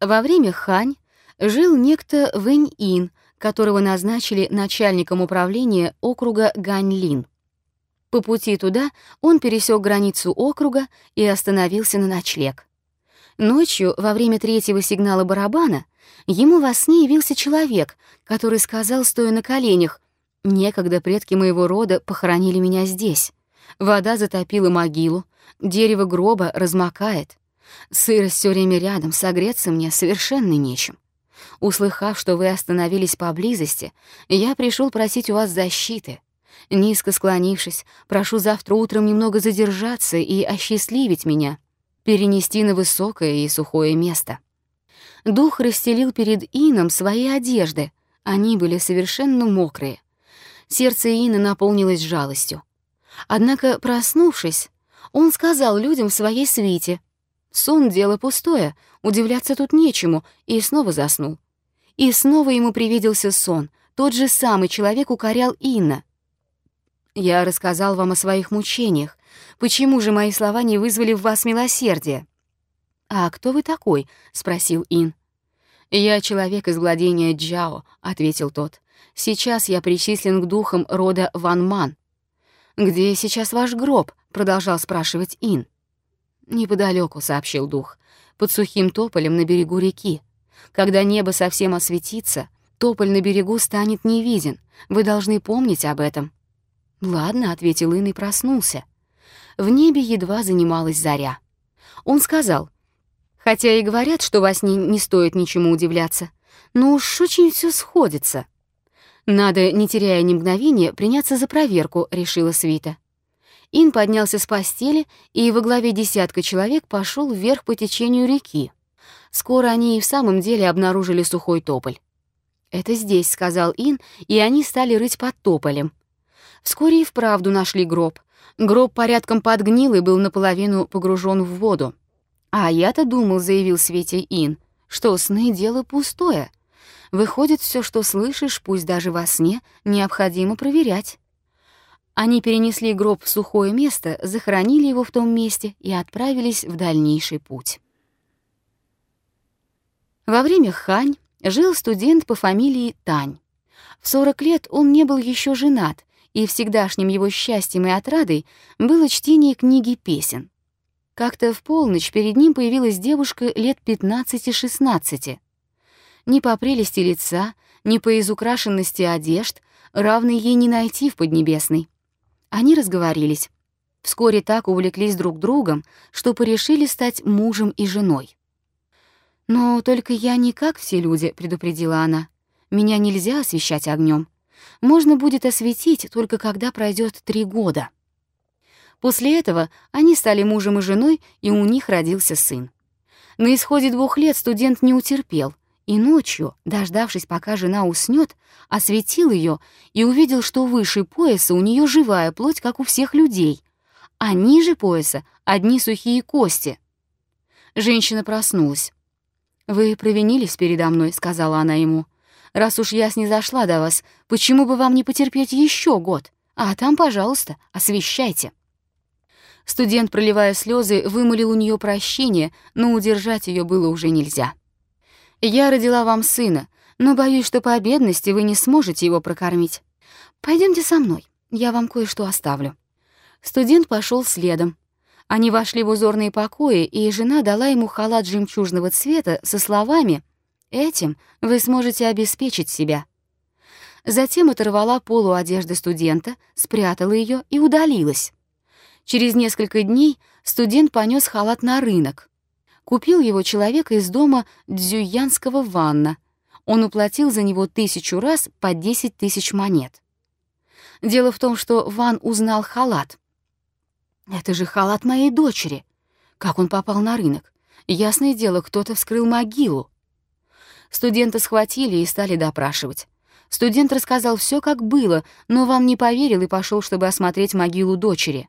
Во время Хань жил некто Вэнь-Ин, которого назначили начальником управления округа Ганьлин. По пути туда он пересек границу округа и остановился на ночлег. Ночью, во время третьего сигнала барабана, ему во сне явился человек, который сказал, стоя на коленях, «Некогда предки моего рода похоронили меня здесь. Вода затопила могилу, дерево гроба размокает. Сырость все время рядом, согреться мне совершенно нечем. Услыхав, что вы остановились поблизости, я пришел просить у вас защиты. Низко склонившись, прошу завтра утром немного задержаться и осчастливить меня, перенести на высокое и сухое место». Дух расстелил перед Ином свои одежды, они были совершенно мокрые. Сердце Ина наполнилось жалостью. Однако, проснувшись, он сказал людям в своей свите, «Сон — дело пустое, удивляться тут нечему», и снова заснул. И снова ему привиделся сон, тот же самый человек укорял Инна. «Я рассказал вам о своих мучениях. Почему же мои слова не вызвали в вас милосердия?» «А кто вы такой?» — спросил Ин. «Я человек из владения Джао», — ответил тот. «Сейчас я причислен к духам рода Ван Ман». «Где сейчас ваш гроб?» — продолжал спрашивать Ин. «Неподалеку», — сообщил дух, — «под сухим тополем на берегу реки. Когда небо совсем осветится, тополь на берегу станет не виден. Вы должны помнить об этом». «Ладно», — ответил Ин и проснулся. В небе едва занималась заря. Он сказал, «Хотя и говорят, что во сне не стоит ничему удивляться, но уж очень все сходится». «Надо, не теряя ни мгновения, приняться за проверку», — решила Свита. Ин поднялся с постели и во главе десятка человек пошел вверх по течению реки. Скоро они и в самом деле обнаружили сухой тополь. «Это здесь», — сказал Ин, и они стали рыть под тополем. Вскоре и вправду нашли гроб. Гроб порядком подгнил и был наполовину погружен в воду. «А я-то думал», — заявил Свете Ин, — «что сны — дело пустое. Выходит, все, что слышишь, пусть даже во сне, необходимо проверять». Они перенесли гроб в сухое место, захоронили его в том месте и отправились в дальнейший путь. Во время Хань жил студент по фамилии Тань. В 40 лет он не был еще женат, и всегдашним его счастьем и отрадой было чтение книги песен. Как-то в полночь перед ним появилась девушка лет 15-16. Ни по прелести лица, ни по изукрашенности одежд, равной ей не найти в Поднебесной. Они разговорились. Вскоре так увлеклись друг другом, что порешили стать мужем и женой. «Но только я не как все люди», — предупредила она. «Меня нельзя освещать огнем. Можно будет осветить только когда пройдет три года». После этого они стали мужем и женой, и у них родился сын. На исходе двух лет студент не утерпел — и ночью, дождавшись, пока жена уснет, осветил ее и увидел, что выше пояса у нее живая плоть, как у всех людей, а ниже пояса одни сухие кости. Женщина проснулась. «Вы провинились передо мной», — сказала она ему. «Раз уж я снизошла до вас, почему бы вам не потерпеть еще год? А там, пожалуйста, освещайте». Студент, проливая слезы, вымолил у нее прощение, но удержать ее было уже нельзя. Я родила вам сына, но боюсь, что по бедности вы не сможете его прокормить. Пойдемте со мной, я вам кое-что оставлю». Студент пошел следом. Они вошли в узорные покои, и жена дала ему халат жемчужного цвета со словами «Этим вы сможете обеспечить себя». Затем оторвала полу одежды студента, спрятала ее и удалилась. Через несколько дней студент понес халат на рынок. Купил его человек из дома дзюянского ванна. Он уплатил за него тысячу раз по десять тысяч монет. Дело в том, что Ван узнал халат. «Это же халат моей дочери. Как он попал на рынок? Ясное дело, кто-то вскрыл могилу». Студента схватили и стали допрашивать. Студент рассказал все, как было, но Ван не поверил и пошел, чтобы осмотреть могилу дочери.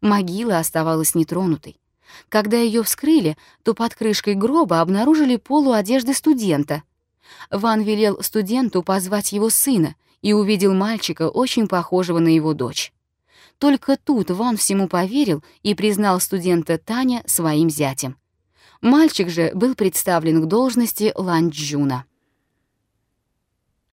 Могила оставалась нетронутой. Когда ее вскрыли, то под крышкой гроба обнаружили полу одежды студента. Ван велел студенту позвать его сына и увидел мальчика, очень похожего на его дочь. Только тут Ван всему поверил и признал студента Таня своим зятем. Мальчик же был представлен к должности Ланчжуна.